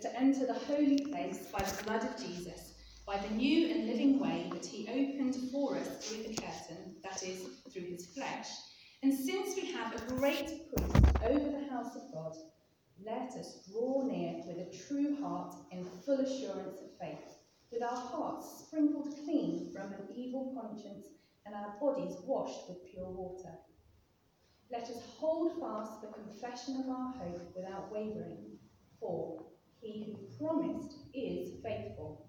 to enter the holy place by the blood of Jesus, by the new and living way that he opened for us through the curtain, that is, through his flesh. And since we have a great priest over the house of God, let us draw near with a true heart in full assurance of faith, with our hearts sprinkled clean from an evil conscience and our bodies washed with pure water. Let us hold fast the confession of our hope without wavering, for he who promised is faithful.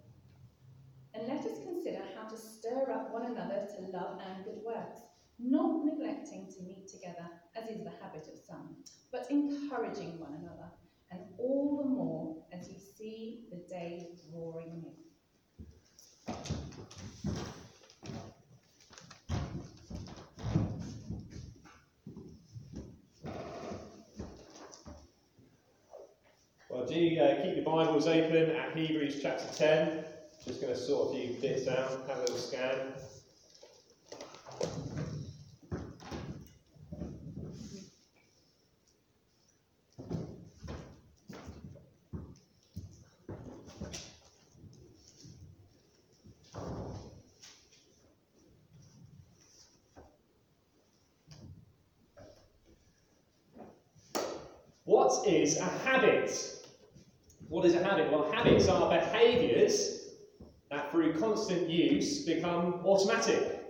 And let us consider how to stir up one another to love and good works, not neglecting to meet together, as is the habit of some, but encouraging one another, and all the more as you see the day drawing near. Uh, keep your Bibles open at Hebrews chapter 10. Just going to sort a few bits out, have a little scan. What is a habit? What is a habit? Well, habits are behaviours that through constant use become automatic.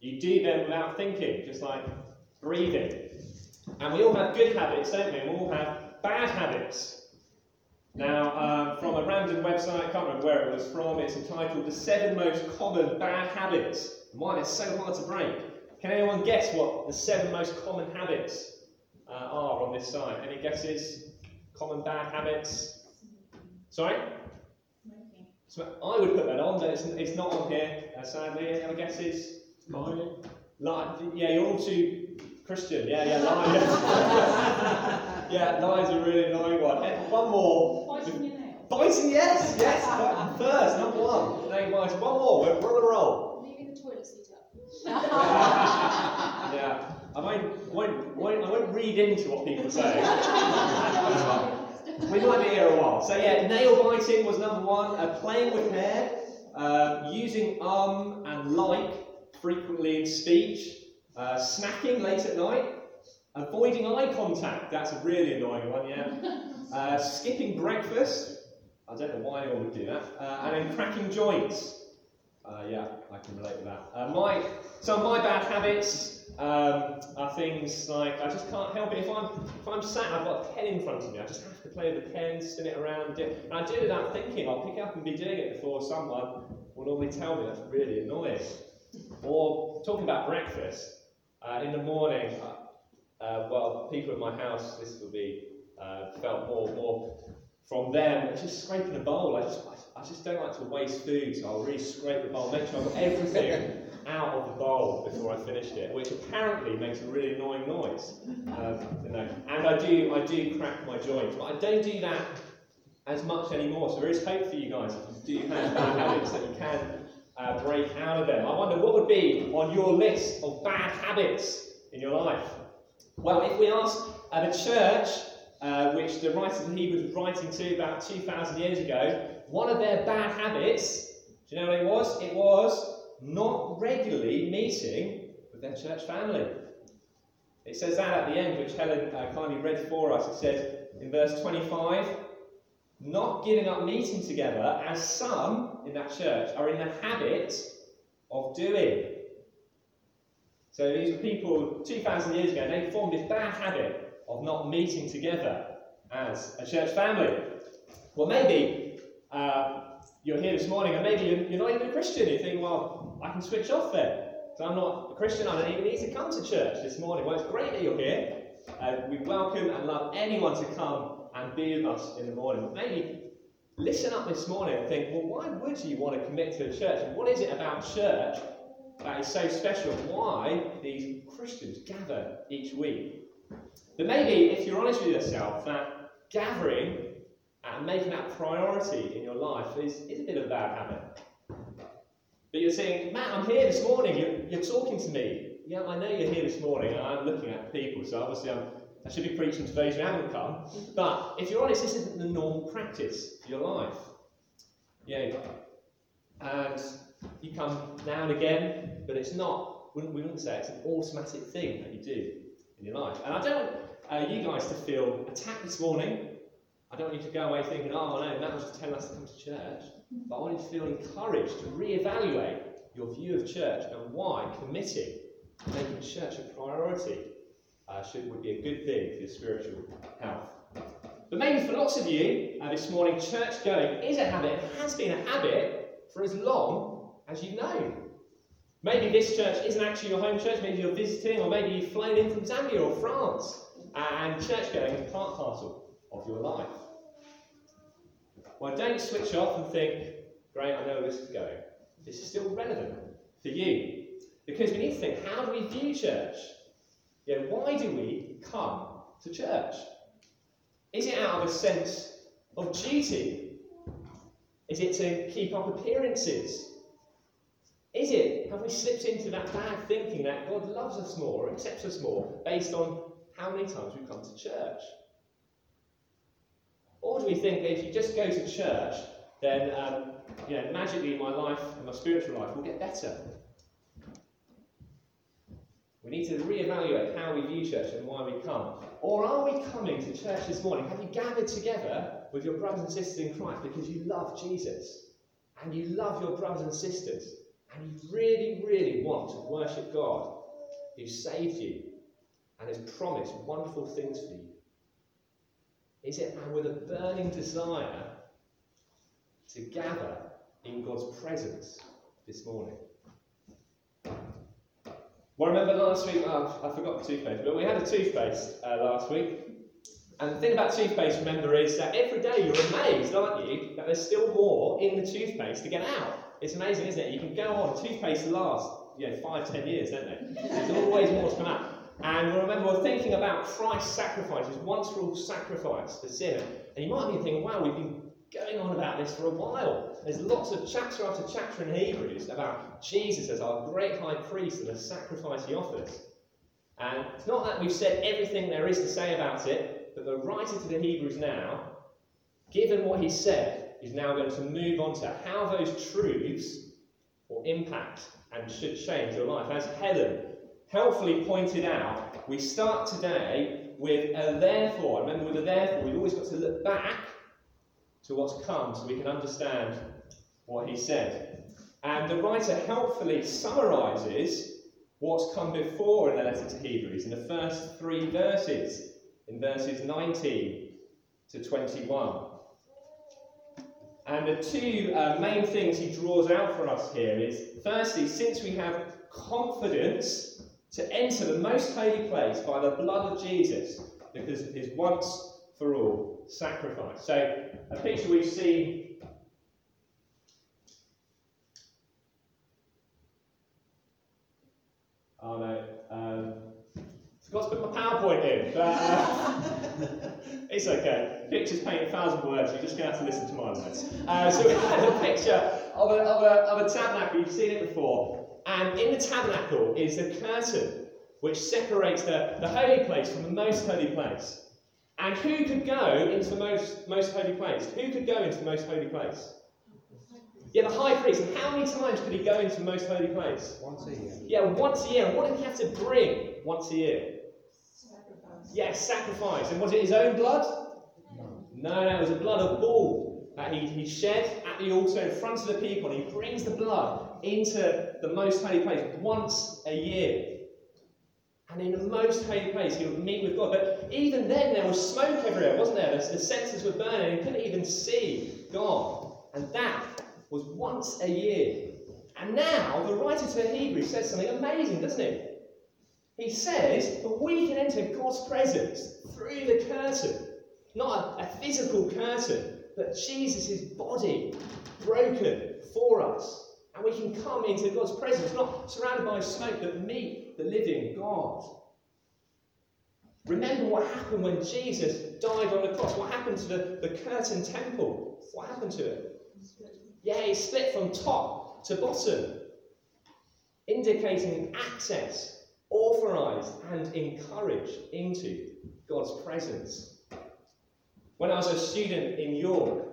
You do them without thinking, just like breathing. And we all have good habits, don't we? We all have bad habits. Now, um, from a random website, I can't remember where it was from, it's entitled The Seven Most Common Bad Habits. Why it's so hard to break. Can anyone guess what the seven most common habits uh, are on this side? Any guesses? Common bad habits? Sorry? Smoking. So I would put that on, but it's, it's not on here, uh, sadly. Any other guesses? Lying. Lie. Yeah, you're all too Christian. Yeah, yeah, lying. yeah, lie's a really annoying one. Eh, One more. Biting your nails. Biting, yes, yes. First, number one. Nail biting. One more. We're, we're on a roll. Leaving the toilet seat up. yeah. I won't, won't, won't, I won't read into what people say. We might be here a while. So yeah, nail biting was number one. Uh, playing with hair, uh, using um and like frequently in speech, uh, snacking late at night, avoiding eye contact. That's a really annoying one. Yeah. Uh, skipping breakfast. I don't know why anyone would do that. Uh, and then cracking joints. Uh, yeah, I can relate to that. Uh, my some of my bad habits um, are things like I just can't help it if I'm if I'm sat I've got a pen in front of me, I just have to play with the pen, spin it around, do it. and I do it without thinking. I'll pick up and be doing it before someone will normally tell me that's really annoying. Or talking about breakfast uh, in the morning. Uh, uh, well, people in my house, this will be uh, felt more more from them. Just scraping a bowl. I just I, I just don't like to waste food, so I'll really scrape the bowl, make sure I've got everything out of the bowl before I finished it, which apparently makes a really annoying noise. Um. And I do I do crack my joints, but I don't do that as much anymore. So there is hope for you guys if you do have bad habits that you can uh, break out of them. I wonder what would be on your list of bad habits in your life. Well, if we ask uh, the church, uh, which the writer of Hebrews was writing to about 2,000 years ago, one of their bad habits, do you know what it was? It was not regularly meeting with their church family. It says that at the end, which Helen uh, kindly read for us. It says in verse 25, not giving up meeting together, as some in that church are in the habit of doing. So these were people 2,000 years ago, they formed this bad habit of not meeting together as a church family. Well, maybe uh, you're here this morning and maybe you're, you're not even a Christian. You think, well, I can switch off then. So I'm not a Christian, I don't even need to come to church this morning. Well, it's great that you're here. Uh, we welcome and love anyone to come and be with us in the morning. But maybe listen up this morning and think, well, why would you want to commit to a church? What is it about church that is so special? Why these Christians gather each week? But maybe, if you're honest with yourself, that gathering and making that priority in your life is, is a bit of a bad habit. But you're saying, Matt, I'm here this morning, you're, you're talking to me. Yeah, I know you're here this morning, and I'm looking at people, so obviously I'm I should be preaching to those who haven't come. But if you're honest, this isn't the normal practice of your life. Yeah. And you come now and again, but it's not, we wouldn't say it's an automatic thing that you do in your life. And I don't want uh, you guys to feel attacked this morning. I don't want you to go away thinking, oh no, Matt was just telling us to come to church. But I want you to feel encouraged to re-evaluate your view of church and why committing making church a priority uh, should, would be a good thing for your spiritual health. But maybe for lots of you uh, this morning, church going is a habit, it has been a habit for as long as you've known. Maybe this church isn't actually your home church, maybe you're visiting, or maybe you've flown in from Zambia or France, and church going is part parcel of your life. Well, don't switch off and think, great, I know where this is going. This is still relevant for you. Because we need to think, how do we view church? Yeah, why do we come to church? Is it out of a sense of duty? Is it to keep up appearances? Is it, have we slipped into that bad thinking that God loves us more or accepts us more based on how many times we've come to church? Or do we think that if you just go to church, then um, you know, magically my life and my spiritual life will get better? We need to reevaluate how we view church and why we come. Or are we coming to church this morning? Have you gathered together with your brothers and sisters in Christ because you love Jesus and you love your brothers and sisters and you really, really want to worship God who saved you and has promised wonderful things for you? Is it with a burning desire to gather in God's presence this morning? Well, remember last week, oh, I forgot the toothpaste, but we had a toothpaste uh, last week. And the thing about toothpaste, remember, is that every day you're amazed, aren't you, that there's still more in the toothpaste to get out. It's amazing, isn't it? You can go on, toothpaste lasts, you know, five, ten years, don't they? There's always more to come out. And we remember we're thinking about Christ's sacrifice, his once for all sacrifice for sin. And you might be thinking, wow, we've been going on about this for a while. There's lots of chapter after chapter in Hebrews about Jesus as our great high priest and the sacrifice he offers. And it's not that we've said everything there is to say about it, but the writer to the Hebrews now, given what he said, is now going to move on to how those truths will impact and should change your life. As Helen helpfully pointed out, we start today with a therefore. Remember, with a therefore, we've always got to look back to what's come so we can understand what he said. And the writer helpfully summarizes what's come before in the letter to Hebrews in the first three verses, in verses 19 to 21. And the two uh, main things he draws out for us here is firstly, since we have confidence to enter the most holy place by the blood of Jesus because of his once for all sacrifice. So, a picture we've seen. Oh no, um, forgot to put my PowerPoint in, but uh, it's okay. Pictures paint a thousand words, you're just going to have to listen to my words. Uh, so, we had a picture of a, of, a, of a tabernacle, you've seen it before, and in the tabernacle is the curtain which separates the, the holy place from the most holy place. And who could go into the most, most holy place? Who could go into the most holy place? Yeah, the high priest. And how many times could he go into the most holy place? Once a year. Yeah, once a year. And what did he have to bring once a year? Sacrifice. Yes, yeah, sacrifice. And was it his own blood? No. No, no, it was a blood of bull that he, he shed at the altar in front of the people. And he brings the blood into the most holy place once a year. And in the most holy place, he would meet with God. But even then, there was smoke everywhere, wasn't there? The, the censers were burning, he couldn't even see God. And that was once a year. And now, the writer to the Hebrews says something amazing, doesn't he? He says that we can enter God's presence through the curtain. Not a, a physical curtain, but Jesus' body broken for us. And we can come into God's presence, not surrounded by smoke, but meet the living God. Remember what happened when Jesus died on the cross. What happened to the, the curtain temple? What happened to it? Yeah, it split from top to bottom, indicating access, authorized, and encouraged into God's presence. When I was a student in York,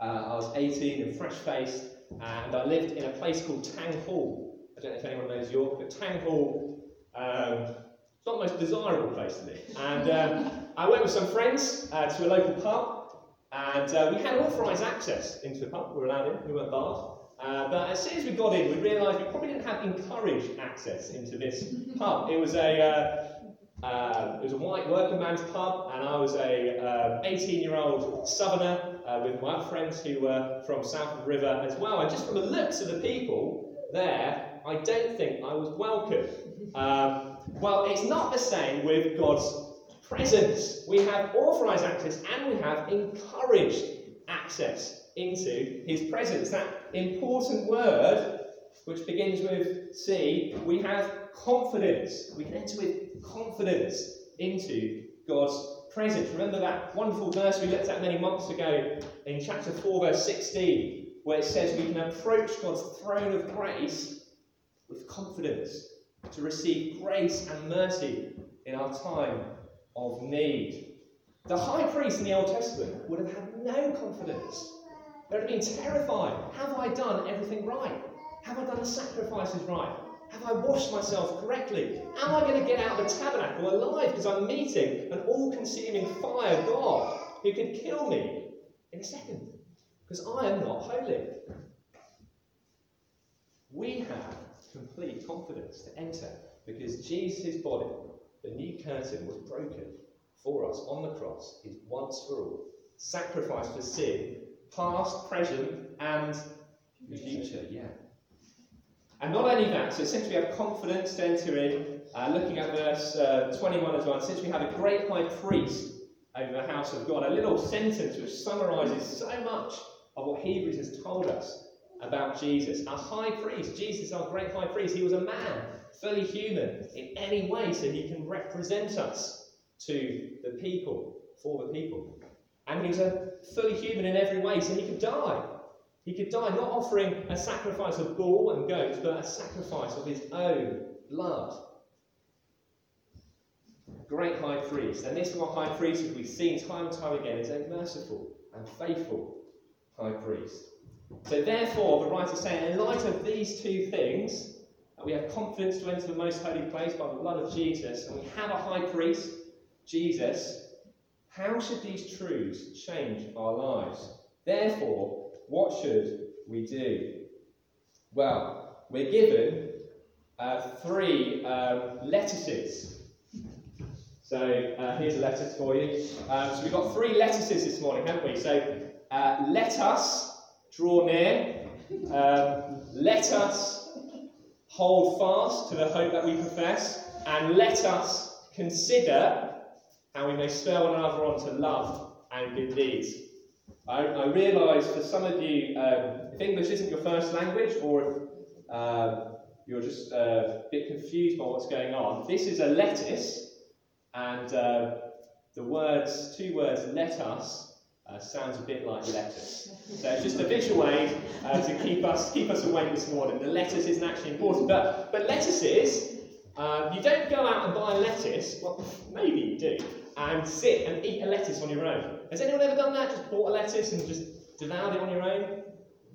uh, I was 18 and fresh faced, and I lived in a place called Tang Hall. I don't know if anyone knows York, but Tang Hall, um, it's not the most desirable place to live. And um, I went with some friends uh, to a local pub, and uh, we had authorised access into the pub. We were allowed in, we weren't barred. Uh, but as soon as we got in, we realised we probably didn't have encouraged access into this pub. It was a uh, uh, it was a white working man's pub, and I was a 18-year-old southerner uh, with my friends who were from south river as well. And just from the looks of the people there, I don't think I was welcome. Um, well, it's not the same with God's presence. We have authorised access and we have encouraged access into his presence. That important word, which begins with C, we have confidence. We can enter with confidence into God's presence. Remember that wonderful verse we looked at many months ago in chapter 4, verse 16, where it says we can approach God's throne of grace with confidence to receive grace and mercy in our time of need. The high priest in the Old Testament would have had no confidence they would have been terrified. Have I done everything right? Have I done the sacrifices right? Have I washed myself correctly? Am I going to get out of the tabernacle alive because I'm meeting an all consuming fire God who could kill me in a second? Because I am not holy. We have complete confidence to enter because Jesus' body, the new curtain, was broken for us on the cross, is once for all. Sacrifice for sin past, present, and future. Yeah. And not only that, so since we have confidence to enter in, uh, looking at verse uh, 21 as well, since we have a great high priest over the house of God, a little sentence which summarizes so much of what Hebrews has told us about Jesus. Our high priest, Jesus, our great high priest, he was a man, fully human in any way, so he can represent us to the people, for the people. And he was a fully human in every way, so he could die. He could die not offering a sacrifice of bull and goats, but a sacrifice of his own blood. Great high priest. And this high priest, as we've seen time and time again, is a merciful and faithful high priest. So, therefore, the writer saying, in light of these two things, we have confidence to enter the most holy place by the blood of Jesus, and we have a high priest, Jesus, how should these truths change our lives? Therefore, what should we do? Well, we're given uh, three um, lettuces. So uh, here's a lettuce for you. Um, so we've got three lettuces this morning, haven't we? So uh, let us draw near. Um, let us hold fast to the hope that we profess. And let us consider how we may spur one another on to love and good deeds. I, I realise for some of you, um, if English isn't your first language, or if uh, you're just uh, a bit confused by what's going on, this is a lettuce, and uh, the words, two words, let us, uh, sounds a bit like lettuce. So it's just a visual aid uh, to keep us keep us awake this morning. The lettuce isn't actually important, but but lettuces, uh, you don't go out and buy lettuce. Well, maybe you do and sit and eat a lettuce on your own. Has anyone ever done that? Just bought a lettuce and just devoured it on your own?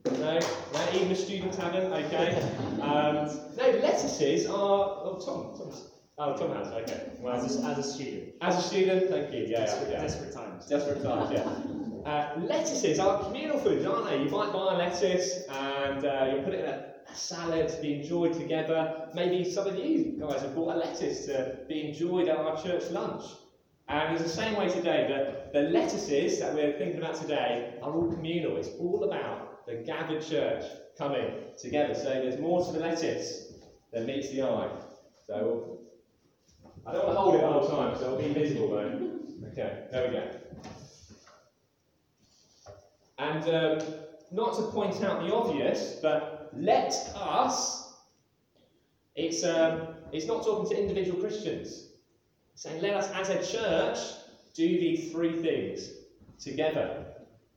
No? No? Even the students haven't? Okay. Um, no, lettuces are. Oh, Tom. Tom's, oh, Tom has. Okay. Well, as a, as a student. As a student, thank you. Yeah, desperate, yeah. desperate times. Desperate times, yeah. Uh, lettuces are communal foods, aren't they? You might buy a lettuce and uh, you put it in a, a salad to be enjoyed together. Maybe some of you guys have bought a lettuce to be enjoyed at our church lunch. And it's the same way today that the lettuces that we're thinking about today are all communal. It's all about the gathered church coming together. So there's more to the lettuce than meets the eye. So I don't want to hold it the whole time, so it'll be visible though. Okay, there we go. And um, not to point out the obvious, but let us, it's, um, it's not talking to individual Christians saying, let us as a church do these three things together.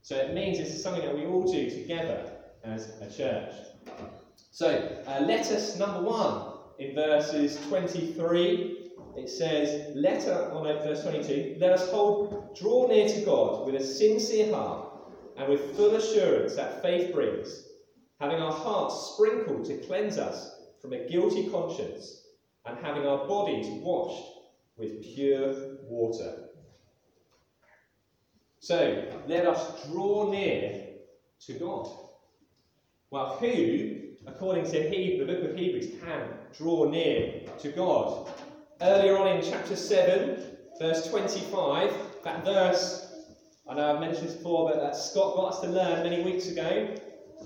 So it means this is something that we all do together as a church. So, uh, let us, number one, in verses 23 it says, Let us, on verse 22, let us hold, draw near to God with a sincere heart and with full assurance that faith brings, having our hearts sprinkled to cleanse us from a guilty conscience, and having our bodies washed with pure water. So, let us draw near to God. Well, who, according to Hebrew, the book of Hebrews, can draw near to God? Earlier on in chapter 7, verse 25, that verse, I know I've mentioned this before, but that Scott got us to learn many weeks ago,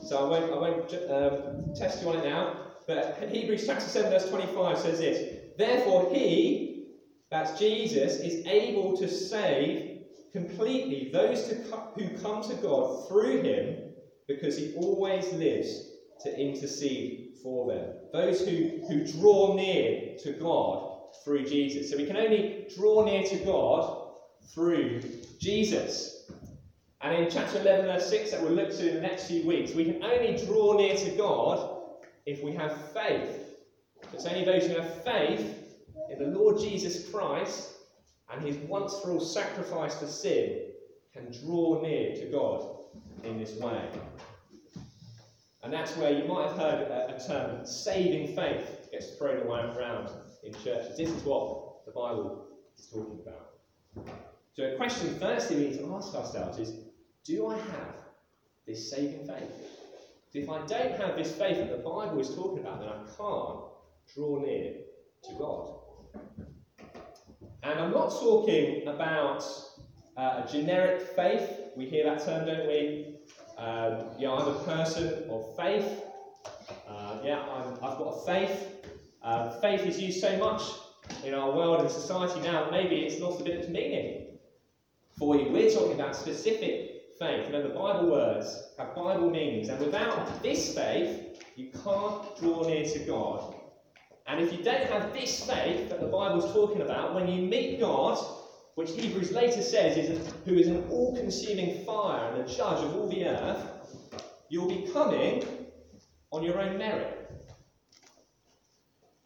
so I won't, I won't um, test you on it now. But Hebrews chapter 7, verse 25 says this Therefore, he, that's Jesus, is able to save completely those who come to God through him because he always lives to intercede for them. Those who, who draw near to God through Jesus. So we can only draw near to God through Jesus. And in chapter 11, verse 6, that we'll look to in the next few weeks, we can only draw near to God if we have faith. It's only those who have faith in the Lord Jesus Christ and his once for all sacrifice for sin can draw near to God in this way. And that's where you might have heard a, a term, saving faith, gets thrown around in churches. This is what the Bible is talking about. So, a question firstly we need to ask ourselves is do I have this saving faith? If I don't have this faith that the Bible is talking about, then I can't draw near to God. And I'm not talking about uh, a generic faith. We hear that term, don't we? Um, yeah, I'm a person of faith. Uh, yeah, i have got a faith. Uh, faith is used so much in our world and society now, maybe it's lost a bit of its meaning for you. We're talking about specific faith. The Bible words have Bible meanings, and without this faith, you can't draw near to God. And if you don't have this faith that the Bible's talking about, when you meet God, which Hebrews later says is a, who is an all consuming fire and the judge of all the earth, you'll be coming on your own merit.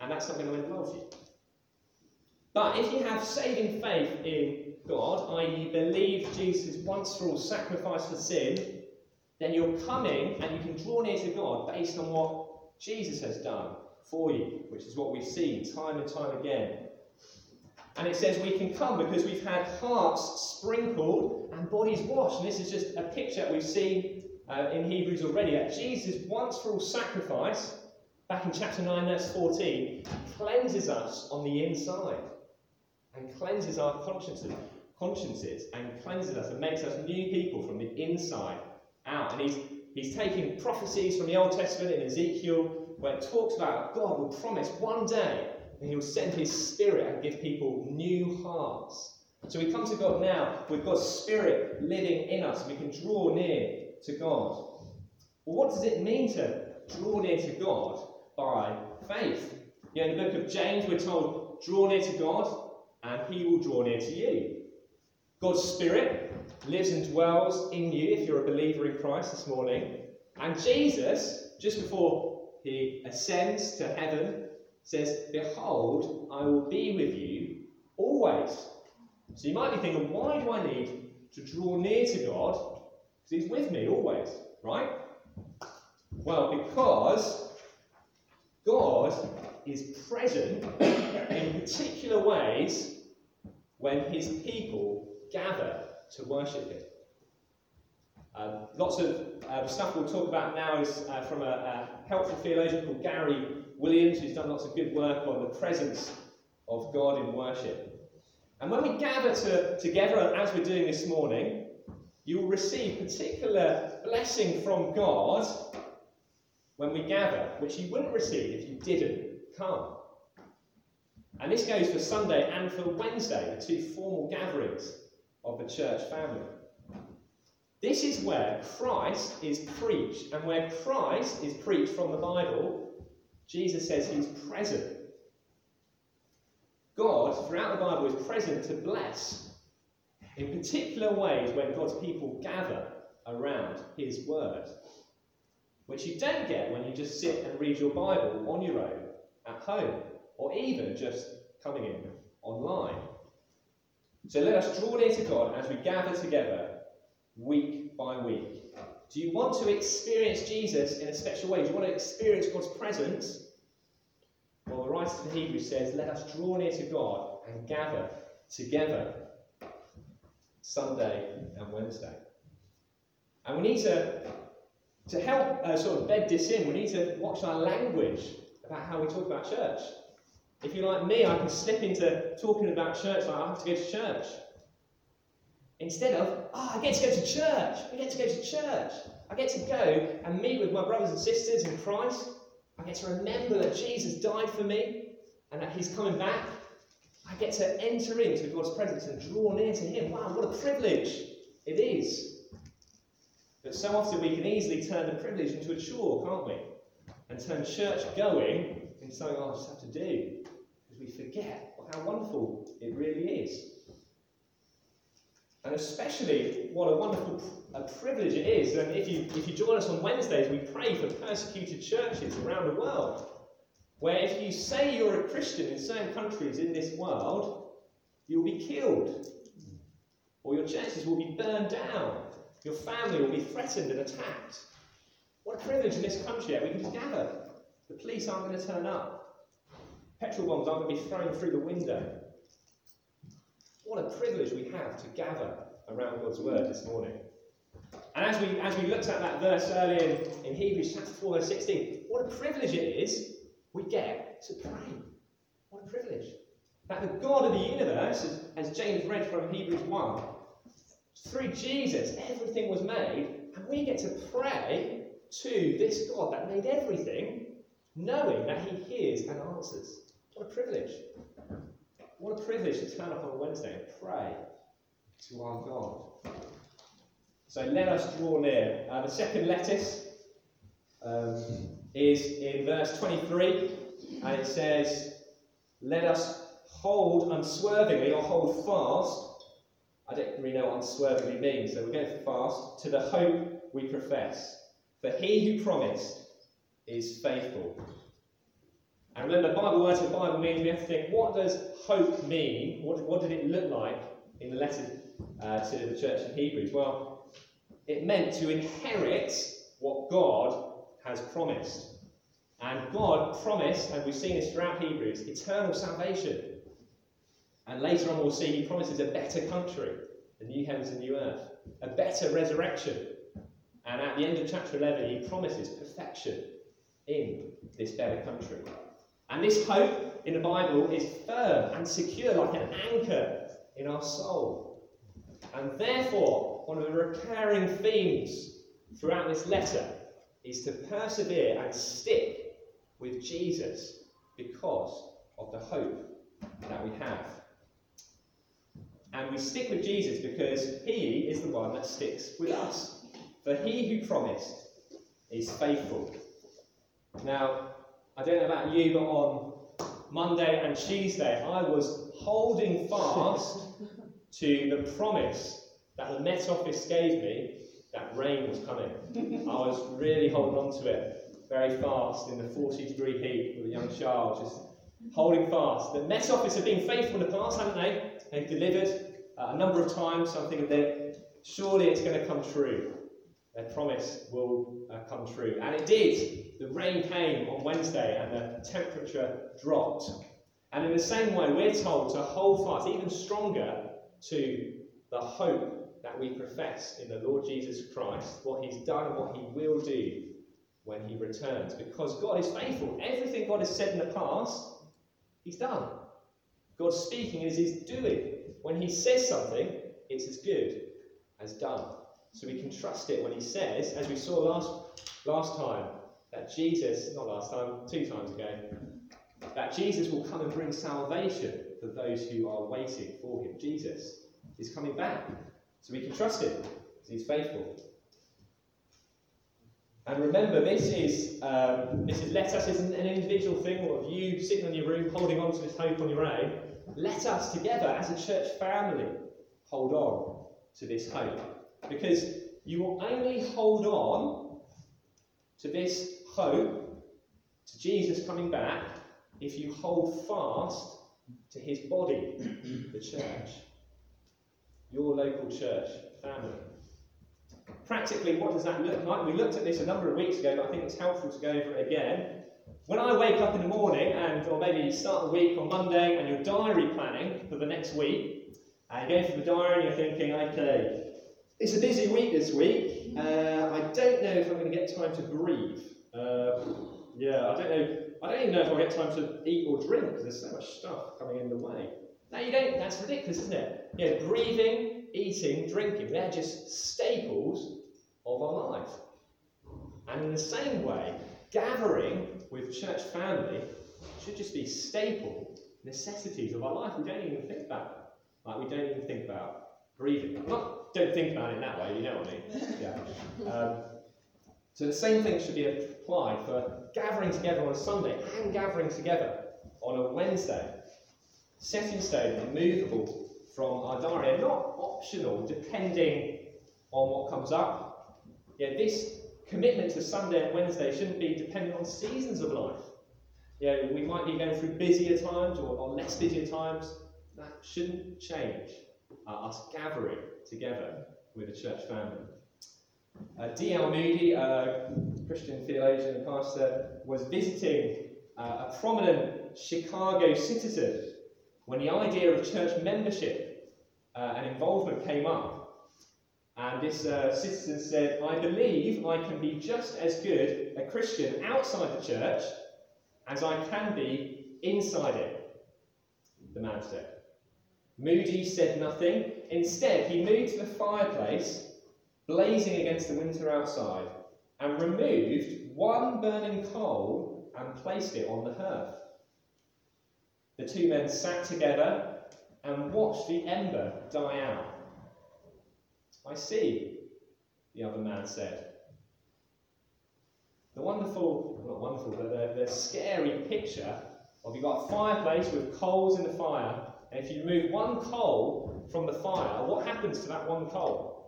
And that's not going to end well for you. But if you have saving faith in God, i.e., believe Jesus' once for all sacrifice for sin, then you're coming and you can draw near to God based on what Jesus has done for you, which is what we've seen time and time again and it says we can come because we've had hearts sprinkled and bodies washed. And this is just a picture we've seen uh, in Hebrews already that Jesus' once for all sacrifice, back in chapter 9, verse 14, cleanses us on the inside and cleanses our consciences, consciences and cleanses us and makes us new people from the inside out. And he's, he's taking prophecies from the Old Testament in Ezekiel where it talks about God will promise one day and He'll send His Spirit and give people new hearts. So we come to God now with God's Spirit living in us. We can draw near to God. Well, what does it mean to draw near to God by faith? Know, in the book of James, we're told, draw near to God, and He will draw near to you. God's Spirit lives and dwells in you if you're a believer in Christ this morning. And Jesus, just before He ascends to heaven, says, Behold, I will be with you always. So you might be thinking, why do I need to draw near to God? Because He's with me always, right? Well, because God is present in particular ways when His people gather to worship Him. Uh, lots of uh, stuff we'll talk about now is uh, from a, a helpful theologian called Gary Williams, who's done lots of good work on the presence of God in worship. And when we gather to, together, as we're doing this morning, you will receive particular blessing from God when we gather, which you wouldn't receive if you didn't come. And this goes for Sunday and for Wednesday, the two formal gatherings of the church family. This is where Christ is preached, and where Christ is preached from the Bible, Jesus says he's present. God, throughout the Bible, is present to bless in particular ways when God's people gather around his word, which you don't get when you just sit and read your Bible on your own at home, or even just coming in online. So let us draw near to God as we gather together week by week. Do you want to experience Jesus in a special way? Do you want to experience God's presence? Well, the writer to the Hebrews says, let us draw near to God and gather together Sunday and Wednesday. And we need to, to help uh, sort of bed this in, we need to watch our language about how we talk about church. If you're like me, I can slip into talking about church like I have to go to church. Instead of, oh, I get to go to church. I get to go to church. I get to go and meet with my brothers and sisters in Christ. I get to remember that Jesus died for me and that he's coming back. I get to enter into God's presence and draw near to him. Wow, what a privilege it is. But so often we can easily turn the privilege into a chore, can't we? And turn church going into something I just have to do. Because we forget how wonderful it really is. And especially what a wonderful a privilege it is. And if you, if you join us on Wednesdays, we pray for persecuted churches around the world. Where if you say you're a Christian in certain countries in this world, you'll be killed. Or your churches will be burned down. Your family will be threatened and attacked. What a privilege in this country that we can gather. The police aren't going to turn up. Petrol bombs aren't going to be thrown through the window. What a privilege we have to gather around God's word this morning. And as we as we looked at that verse earlier in, in Hebrews chapter 4, verse 16, what a privilege it is we get to pray. What a privilege. That the God of the universe, as, as James read from Hebrews 1, through Jesus, everything was made, and we get to pray to this God that made everything, knowing that He hears and answers. What a privilege. What a privilege to turn up on Wednesday and pray to our God. So let us draw near. Uh, the second lettuce um, is in verse 23, and it says, Let us hold unswervingly or hold fast. I don't really know what unswervingly means, so we're going fast to the hope we profess. For he who promised is faithful. And remember, Bible words in the Bible means we have to think, what does hope mean? What, what did it look like in the letter uh, to the church in Hebrews? Well, it meant to inherit what God has promised. And God promised, and we've seen this throughout Hebrews, eternal salvation. And later on, we'll see he promises a better country, a new heavens and new earth, a better resurrection. And at the end of chapter 11, he promises perfection in this better country. And this hope in the Bible is firm and secure, like an anchor in our soul. And therefore, one of the recurring themes throughout this letter is to persevere and stick with Jesus because of the hope that we have. And we stick with Jesus because he is the one that sticks with us. For he who promised is faithful. Now, I don't know about you, but on Monday and Tuesday, I was holding fast to the promise that the Met Office gave me that rain was coming. I was really holding on to it very fast in the 40 degree heat with a young child, just holding fast. The Met Office have been faithful in the past, haven't they? They've delivered uh, a number of times, so I'm thinking that surely it's going to come true. Their promise will uh, come true. And it did. The rain came on Wednesday and the temperature dropped. And in the same way, we're told to hold fast even stronger to the hope that we profess in the Lord Jesus Christ, what he's done and what he will do when he returns. Because God is faithful. Everything God has said in the past, he's done. God's speaking is his doing. When he says something, it's as good as done. So we can trust it when he says, as we saw last, last time, that Jesus, not last time, two times ago, that Jesus will come and bring salvation for those who are waiting for him. Jesus is coming back. So we can trust him because he's faithful. And remember, this is um, this is let us isn't an individual thing or you sitting in your room holding on to this hope on your own. Let us together as a church family hold on to this hope. Because you will only hold on to this hope, to Jesus coming back, if you hold fast to his body, the church. Your local church family. Practically, what does that look like? We looked at this a number of weeks ago, but I think it's helpful to go over it again. When I wake up in the morning, and or maybe you start the week on Monday, and you're diary planning for the next week, and you go through the diary and you're thinking, okay, it's a busy week this week. Uh, I don't know if I'm going to get time to breathe. Uh, yeah, I don't know. I don't even know if I'll get time to eat or drink because there's so much stuff coming in the way. No, you don't. That's ridiculous, isn't it? Yeah, breathing, eating, drinking, they're just staples of our life. And in the same way, gathering with church family should just be staple necessities of our life. We don't even think about it. Like, we don't even think about breathing. Not, don't think about it in that way, you know what I mean? Yeah. Um, so the same thing should be applied for gathering together on a Sunday and gathering together on a Wednesday. Set in stone and movable from our diary, not optional depending on what comes up. Yeah, this commitment to Sunday and Wednesday shouldn't be dependent on seasons of life. Yeah, we might be going through busier times or, or less busier times. That shouldn't change uh, us gathering together with a church family. Uh, D.L. Moody, a Christian theologian and pastor, was visiting uh, a prominent Chicago citizen when the idea of church membership uh, and involvement came up. And this uh, citizen said, I believe I can be just as good a Christian outside the church as I can be inside it, the man said. Moody said nothing. Instead, he moved to the fireplace blazing against the winter outside, and removed one burning coal and placed it on the hearth. The two men sat together and watched the ember die out. I see, the other man said. The wonderful, not wonderful, but the, the scary picture of you've got a fireplace with coals in the fire, and if you remove one coal from the fire, what happens to that one coal?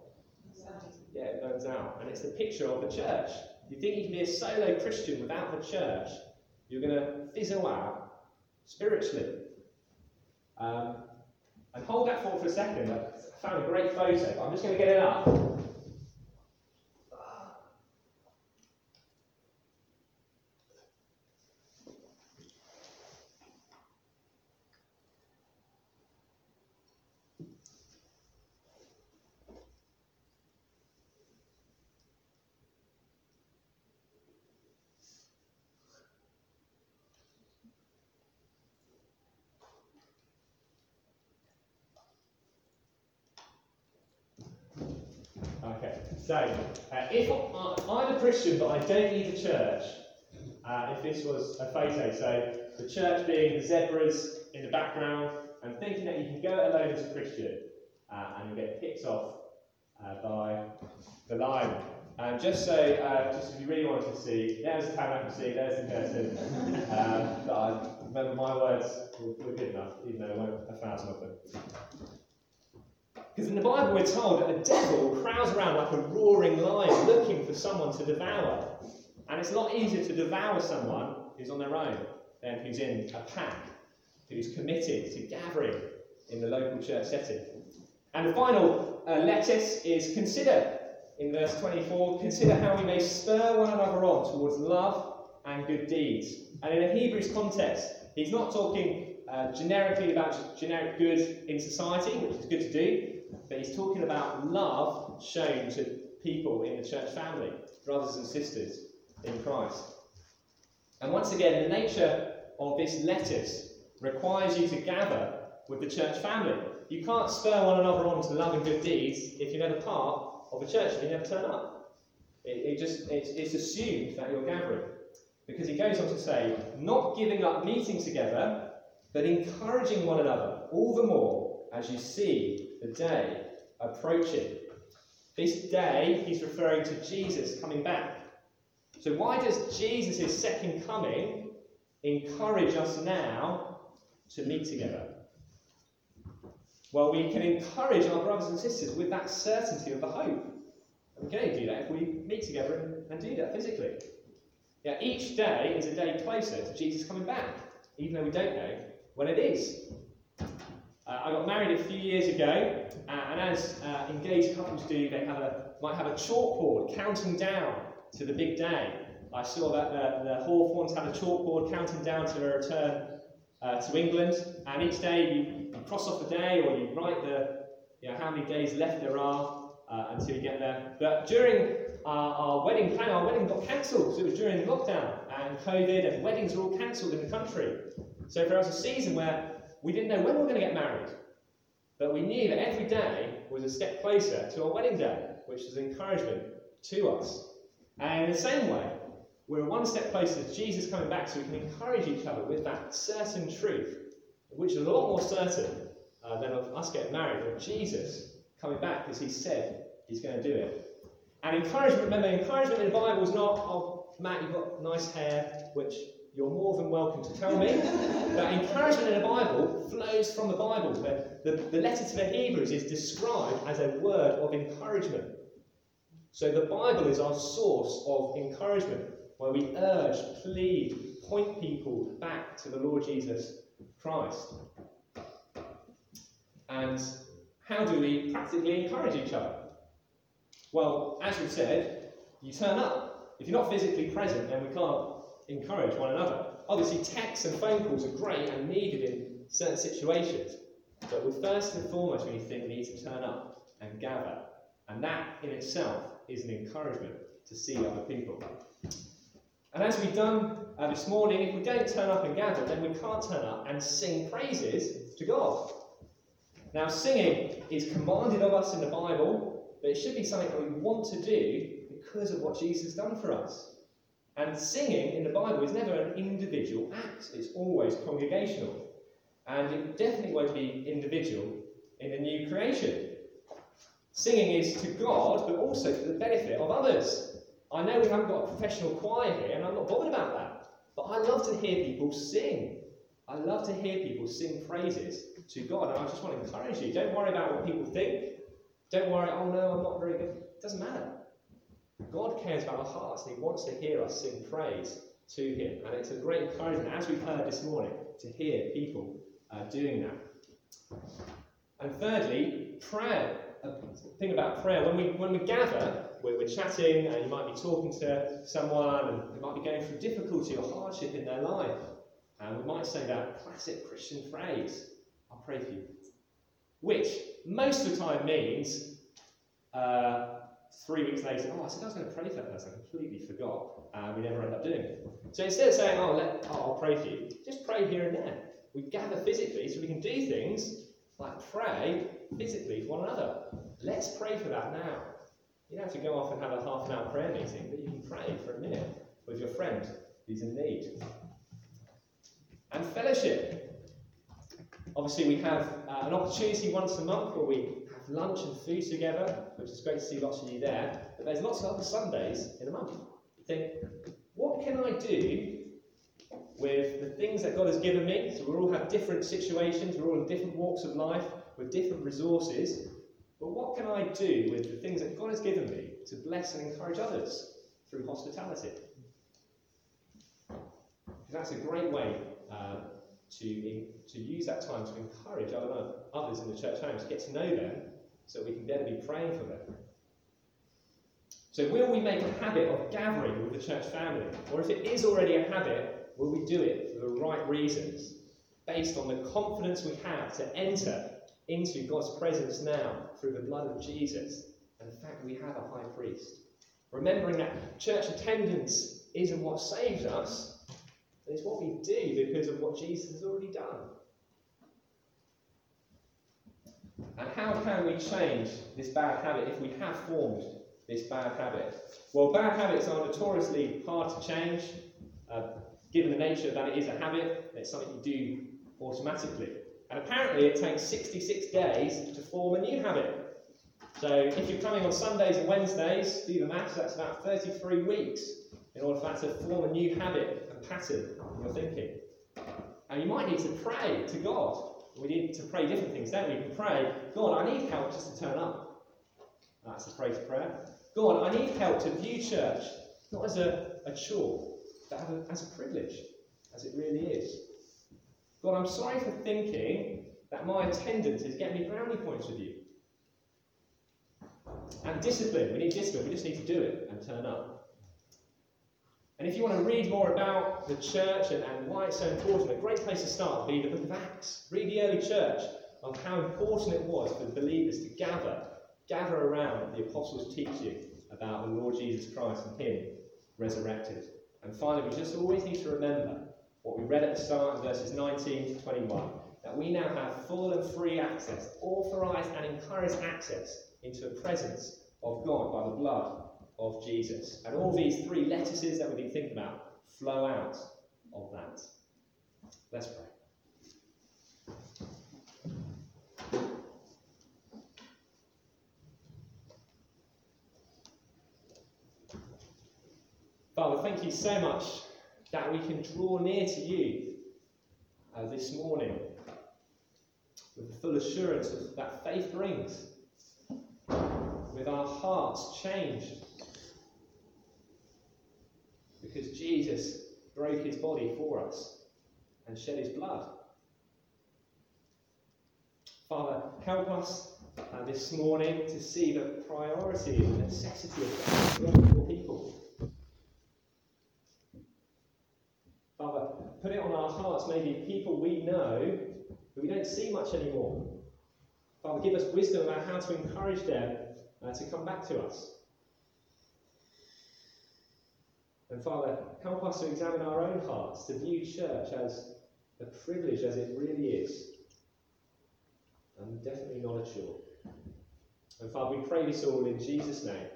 yeah, it burns out. And it's the picture of the church. You think you can be a solo Christian without the church, you're going to fizzle out spiritually. Um, and hold that thought for a second. I found a great photo. I'm just going to get it up. Uh, if I, I'm a Christian but I don't need a church, uh, if this was a photo, so the church being the zebras in the background, and thinking that you can go it alone as a Christian uh, and get picked off uh, by the lion. And just so, uh, just if you really wanted to see, there's the tabernacle see, there's the curtain. um, I remember my words were, were good enough, even though there weren't a thousand of them. Because in the Bible, we're told that the devil prowls around like a roaring lion looking for someone to devour. And it's a lot easier to devour someone who's on their own than who's in a pack, who's committed to gathering in the local church setting. And the final uh, lettuce is consider, in verse 24, consider how we may spur one another on towards love and good deeds. And in a Hebrews context, he's not talking uh, generically about generic good in society, which is good to do, but he's talking about love shown to people in the church family, brothers and sisters in Christ. And once again, the nature of this lettuce requires you to gather with the church family. You can't spur one another on to love and good deeds if you're never part of a church and you never turn up. It, it just it's, it's assumed that you're gathering. Because he goes on to say, not giving up meeting together, but encouraging one another all the more as you see the day approaching. This day, he's referring to Jesus coming back. So, why does Jesus' second coming encourage us now to meet together? Well, we can encourage our brothers and sisters with that certainty of the hope. And we can do that if we meet together and, and do that physically. Yeah, each day is a day closer to Jesus coming back, even though we don't know when it is. Uh, I got married a few years ago, uh, and as uh, engaged couples do, they have a, might have a chalkboard counting down to the big day. I saw that the, the Hawthorns had a chalkboard counting down to their return uh, to England, and each day you, you, cross off a day or you write the, you know, how many days left there are uh, until you get there. But during our, our wedding plan, our wedding got cancelled because it was during lockdown and COVID, and weddings were all cancelled in the country. So there was a season where we didn't know when we were going to get married, but we knew that every day was a step closer to our wedding day, which was encouragement to us. And in the same way, we're one step closer to Jesus coming back so we can encourage each other with that certain truth, which is a lot more certain uh, than of us getting married, of Jesus coming back because he said he's going to do it. And encouragement, remember, encouragement in the Bible is not, oh, Matt, you've got nice hair, which you're more than welcome to tell me. but encouragement in the Bible flows from the Bible. The, the, the letter to the Hebrews is described as a word of encouragement. So the Bible is our source of encouragement where we urge, plead, point people back to the Lord Jesus Christ. And how do we practically encourage each other? Well, as we've said, you turn up. If you're not physically present, then we can't encourage one another. Obviously, texts and phone calls are great and needed in certain situations. But we first and foremost, we think we need to turn up and gather. And that in itself is an encouragement to see other people. And as we've done uh, this morning, if we don't turn up and gather, then we can't turn up and sing praises to God. Now, singing is commanded of us in the Bible, but it should be something that we want to do because of what Jesus has done for us. And singing in the Bible is never an individual act, it's always congregational. And it definitely won't be individual in the new creation. Singing is to God, but also for the benefit of others. I know we haven't got a professional choir here, and I'm not bothered about that. But I love to hear people sing. I love to hear people sing praises to God, and I just want to encourage you. Don't worry about what people think. Don't worry, oh no, I'm not very good. It doesn't matter. God cares about our hearts, and He wants to hear us sing praise to Him. And it's a great encouragement, as we've heard this morning, to hear people uh, doing that. And thirdly, prayer. A thing about prayer. When we when we gather, we're, we're chatting and you might be talking to someone and they might be going through difficulty or hardship in their life. And we might say that classic Christian phrase, I'll pray for you. Which most of the time means uh, three weeks later, oh, I said I was going to pray for that person, I completely forgot, and we never end up doing it. So instead of saying, oh, let, oh, I'll pray for you, just pray here and there. We gather physically so we can do things like pray physically for one another. Let's pray for that now. You don't have to go off and have a half an hour prayer meeting, but you can pray for a minute with your friend who's in need. And fellowship. Obviously, we have uh, an opportunity once a month where we lunch and food together, which is great to see lots of you there. But there's lots of other Sundays in a month. You think, what can I do with the things that God has given me? So we all have different situations, we're all in different walks of life with different resources. But what can I do with the things that God has given me to bless and encourage others through hospitality? That's a great way uh, to, to use that time to encourage other, others in the church home, to get to know them, so we can then be praying for them. So, will we make a habit of gathering with the church family? Or if it is already a habit, will we do it for the right reasons, based on the confidence we have to enter into God's presence now through the blood of Jesus and the fact that we have a high priest. Remembering that church attendance isn't what saves us, it's what we do because of what Jesus has already done. And how can we change this bad habit if we have formed this bad habit? Well, bad habits are notoriously hard to change, uh, given the nature that it is a habit, it's something you do automatically. And apparently it takes 66 days to form a new habit. So if you're coming on Sundays and Wednesdays, do the maths, that's about 33 weeks in order for that to form a new habit and pattern in your thinking. And you might need to pray to God. We need to pray different things, don't we? You can pray, God, I need help just to turn up. That's a phrase prayer. God, I need help to view church, not as a, a chore, but as a privilege, as it really is. God, I'm sorry for thinking that my attendance is getting me brownie points with you. And discipline, we need discipline, we just need to do it and turn up. If you want to read more about the church and, and why it's so important, a great place to start would be the book of Acts. Read the early church of how important it was for believers to gather, gather around the apostles' teaching about the Lord Jesus Christ and Him resurrected. And finally, we just always need to remember what we read at the start in verses 19 to 21 that we now have full and free access, authorized and encouraged access into the presence of God by the blood of Jesus. And all these three lettuces that we've been thinking about flow out of that. Let's pray. Father, thank you so much that we can draw near to you uh, this morning with the full assurance that faith brings, with our hearts changed. Because Jesus broke his body for us and shed his blood. Father, help us uh, this morning to see the priority and necessity of your people. Father, put it on our hearts, maybe people we know but we don't see much anymore. Father, give us wisdom about how to encourage them uh, to come back to us. And Father, help us to examine our own hearts, to view church as a privilege as it really is, and definitely not a chore. And Father, we pray this all in Jesus' name.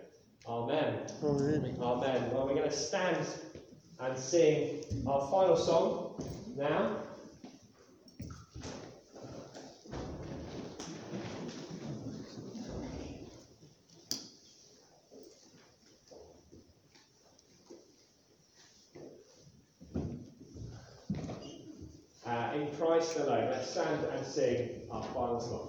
Amen. Amen. Amen. Well, we're going to stand and sing our final song now. Uh, in Christ alone.